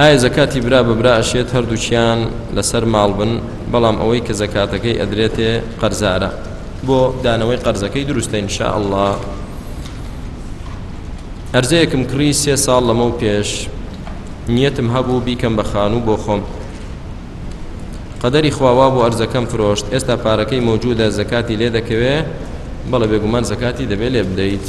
ئایا زەکاتی برا بە برا ئەشێت هەردووچیان لەسەر ماڵ بن بەڵام ئەوەی کە زەکاتەکەی ئەدرێتێ قەرزارە بۆ دانەوەی قەرزەکەی دروستە انشاء الله ئەرزەیەکم کڕی سێ ساڵ لەمە و پێش نیەتم هەبوو بیکەم بە خانوو بۆ خۆم قەدەری خواوا بۆ ئەرزەکەم فرۆشت ئێستا پارەکەی مەوجودە زەکاتی لێ دەکەوێ بەڵە بێگومان زەکاتی دەبێت لێ بدەیت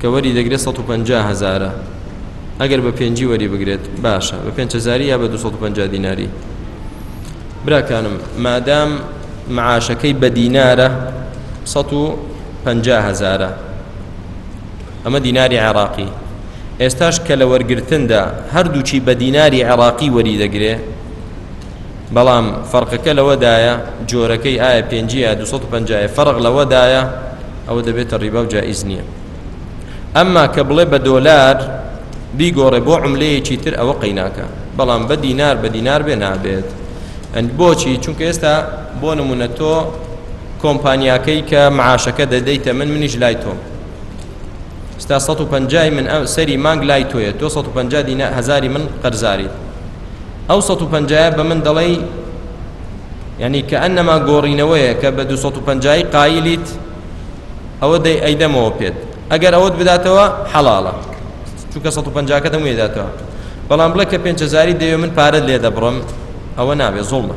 کە وەری دەگرێت 150 هەزارە ئەگەر بە پێنجی وەری بگرێت باشە بە پێنج هزاری یا بە 250 دیناری براکانم مادام معاشەکەی بە دینارە 150 هزارە ئەمە دیناری عێراقی ئێستاش کە لە وەرگرتندا هەردووچی بە دیناری عێراقی وەری دەگرێ بەڵام فەرقەکە لەوەدایە جۆرەکەی ئایا پێنجی یا دوو سەد و پەنجا یە فەرق لەوەدایە ئەوە دەبێتە ڕیبا و جائیز نییە ئەمما کە بڵێ بە دۆلار بیگۆڕێ بۆ عملەیەکی تر ئەوە قەیناکە بەڵام بە دینار بە دینار بێ نابێت ئەند بۆچی چونکە ئێستا بۆ نمونە تۆ کۆمپانیاکەی کە معاشەکە دەدەیتە من منیش لای تۆم ستا سەد و پەنجای من ئەو سەری مانگ لای تۆیە تۆ سەد و پەنجا دینا هەزاری من قەرزاریت ئەو سەد و پەنجایە بە من دەڵێی یعنی کە ئەنەما گۆڕینەوەیە کە بە دو سەد و پەنجایی قایلیت ئەوە دەی ئەیدەمەوە پێت ئەگەر ئەوەت بداتەوە حەڵاڵە چونکە سەد و پەنجاکە دەموێداتەوە بەڵام بڵێ کە پێنج هەزاری دەوێ من پارەت لێ دەبڕم ئەوە نابێ زوڵمە